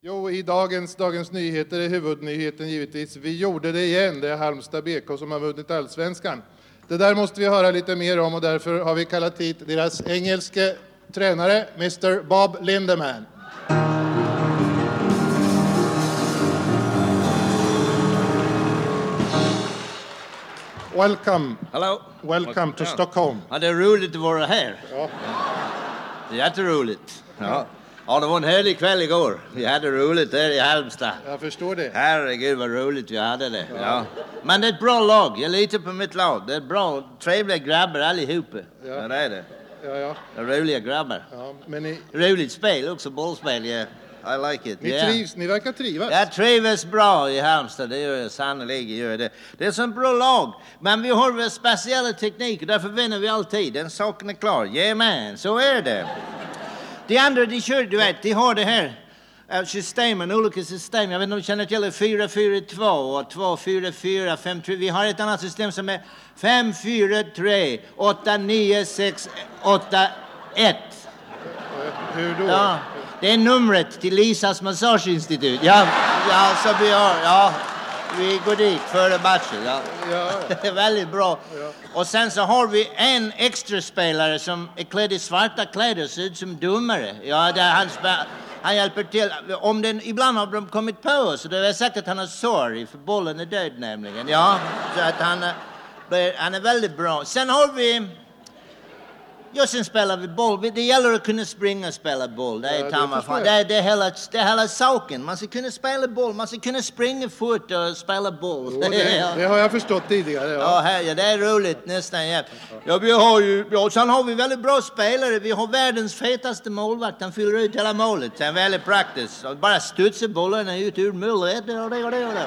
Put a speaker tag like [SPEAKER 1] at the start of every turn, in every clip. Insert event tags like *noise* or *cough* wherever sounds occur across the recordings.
[SPEAKER 1] Jo, i dagens Dagens Nyheter är huvudnyheten givetvis Vi gjorde det igen. Det är Halmstad BK som har vunnit allsvenskan. Det där måste vi höra lite mer om och därför har vi kallat hit deras engelske tränare, Mr Bob Lindeman. Welcome,
[SPEAKER 2] Hello.
[SPEAKER 1] welcome to. Stockholm.
[SPEAKER 2] Ja, det är roligt att vara här.
[SPEAKER 1] Ja.
[SPEAKER 2] Jätteroligt. Ja. Ja, det var en härlig kväll igår. Vi hade roligt där i Halmstad.
[SPEAKER 1] Jag förstår det.
[SPEAKER 2] Herregud vad roligt vi hade det. Ja. Men det är ett bra lag. Jag litar på mitt lag. Det är bra, trevliga grabbar allihopa.
[SPEAKER 1] Ja.
[SPEAKER 2] Ja, det är det.
[SPEAKER 1] Ja, ja,
[SPEAKER 2] roliga grabbar.
[SPEAKER 1] ja. Men ni,
[SPEAKER 2] Roligt spel också, bollspel. Yeah. I like it.
[SPEAKER 1] ni
[SPEAKER 2] yeah.
[SPEAKER 1] trivs, ni verkar trivas.
[SPEAKER 2] Jag trivs bra i Halmstad, det gör jag sannerligen. Gör det. det är så bra lag, men vi har speciella tekniker, därför vinner vi alltid. Den saken är klar. Jajamän, så är det. De andra, de kör, du vet, de har det här eh, systemen, olika system. Jag vet inte om du känner till det, 4-4-2 och 2-4-4, 5-3. Vi har ett annat system som är 5-4-3, 8-9-6, 8-1.
[SPEAKER 1] Hur då?
[SPEAKER 2] Ja, det är numret till Lisas massageinstitut. Ja, ja så vi har, ja, vi går dit före matchen. Ja.
[SPEAKER 1] Ja. *laughs*
[SPEAKER 2] Det är väldigt bra. Och sen så har vi en extra spelare som är klädd i svarta kläder och ser ut som domare. Ja, där han, han hjälper till. Om den, ibland har de kommit på oss och det är sagt att han är sorry för bollen är död nämligen. Ja, så att han, är- han är väldigt bra. Sen har vi Ja, sen spelar vi boll. Det gäller att kunna springa och spela boll. Det är,
[SPEAKER 1] Ja, det
[SPEAKER 2] fan. det är, det är, hela, det är hela saken. Man ska kunna spela boll. Man ska kunna springa fort och spela boll.
[SPEAKER 1] Jo, det, *laughs* det har jag förstått tidigare.
[SPEAKER 2] Ja,
[SPEAKER 1] Ja.
[SPEAKER 2] här, ja, det är roligt nästan. Ja. Ja, vi har ju, ja, sen har vi väldigt bra spelare. Vi har världens fetaste målvakt. Han fyller ut hela målet. Han är väldigt praktisk. Och Bara studsar bollarna ut ur målet. Ja, det, det,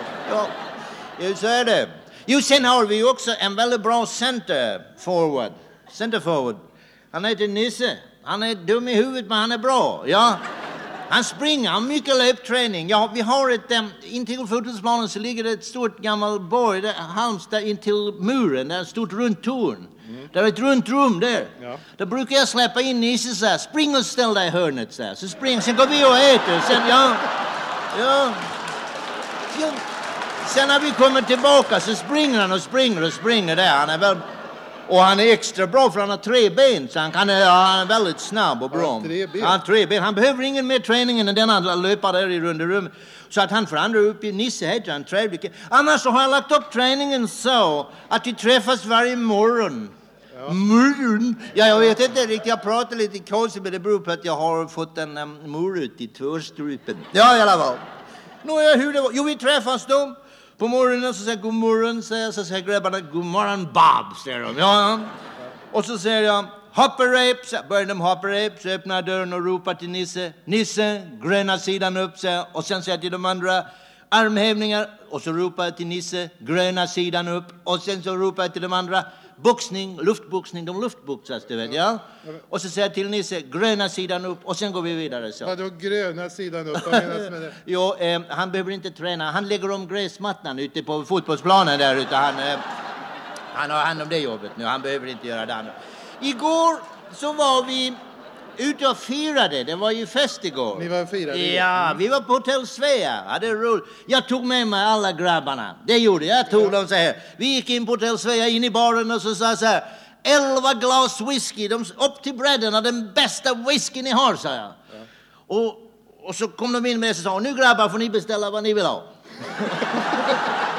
[SPEAKER 2] det. Så är det. Jo, sen har vi också en väldigt bra center forward. Center forward. Han heter Nisse. Han är dum i huvudet, men han är bra. Ja. Han springer, han har mycket löpträning. Ja, vi har ett, um, intill fotbollsplanen så ligger det ett stort gammalt borg, där, Halmstad intill muren, där är ett stort runt torn. Det är ett runt rum där.
[SPEAKER 1] Ja.
[SPEAKER 2] Där brukar jag släppa in Nisse så här, spring och ställ dig i hörnet så här. Så spring, sen går vi och äter. Sen, ja, ja, ja. Sen när vi kommer tillbaka så springer han och springer och springer där. Han är väl, och han är extra bra för han har tre ben så han, kan, ja, han är väldigt snabb och bra.
[SPEAKER 1] tre ben.
[SPEAKER 2] Han har tre ben. Han behöver ingen mer träning än den han löper där i runda rummet. Så att han får andra upp i Nisse heter han, trevlig. Annars så har jag lagt upp träningen så att vi träffas varje morgon. Morgon? Ja, jag vet inte riktigt. Jag pratar lite konstigt men det beror på att jag har fått en um, morot i tvåstrupen. Ja, i alla fall. Nåja, hur det var? Jo, vi träffas då. På morgonen så säger jag god morgon, säger jag. Så säger grabbarna god morgon Bob, säger de. Ja. Och så säger jag hopperep, så börjar de hopperep, så öppnar jag dörren och ropar till Nisse. Nisse, gröna sidan upp, säger jag. Och sen säger jag till de andra armhävningar. Och så ropar jag till Nisse, gröna sidan upp. Och sen så ropar jag till de andra boxning, luftboxning, de luftboxas, du vet, ja. Och så säger jag till Nisse, gröna sidan upp. Och sen går vi vidare så.
[SPEAKER 1] Vadå gröna sidan upp? Vad menas med det? *laughs*
[SPEAKER 2] Jo, eh, han behöver inte träna. Han lägger om gräsmattan ute på fotbollsplanen där ute. Han, eh, han har hand om det jobbet nu. Han behöver inte göra det andra. Igår så var vi ute och firade. Det var ju fest igår.
[SPEAKER 1] Ni var och firade igår?
[SPEAKER 2] Ja, vi var på Hotell Svea. Hade roligt. Jag tog med mig alla grabbarna. Det gjorde jag. Jag tog dem så här. Vi gick in på Hotell Svea, in i baren och så sa jag så här. Elva glas whisky, de, upp till bredden, den bästa whisky ni har, sa jag. Och, och så kom de in med det och sa, nu grabbar får ni beställa vad ni vill ha. *laughs*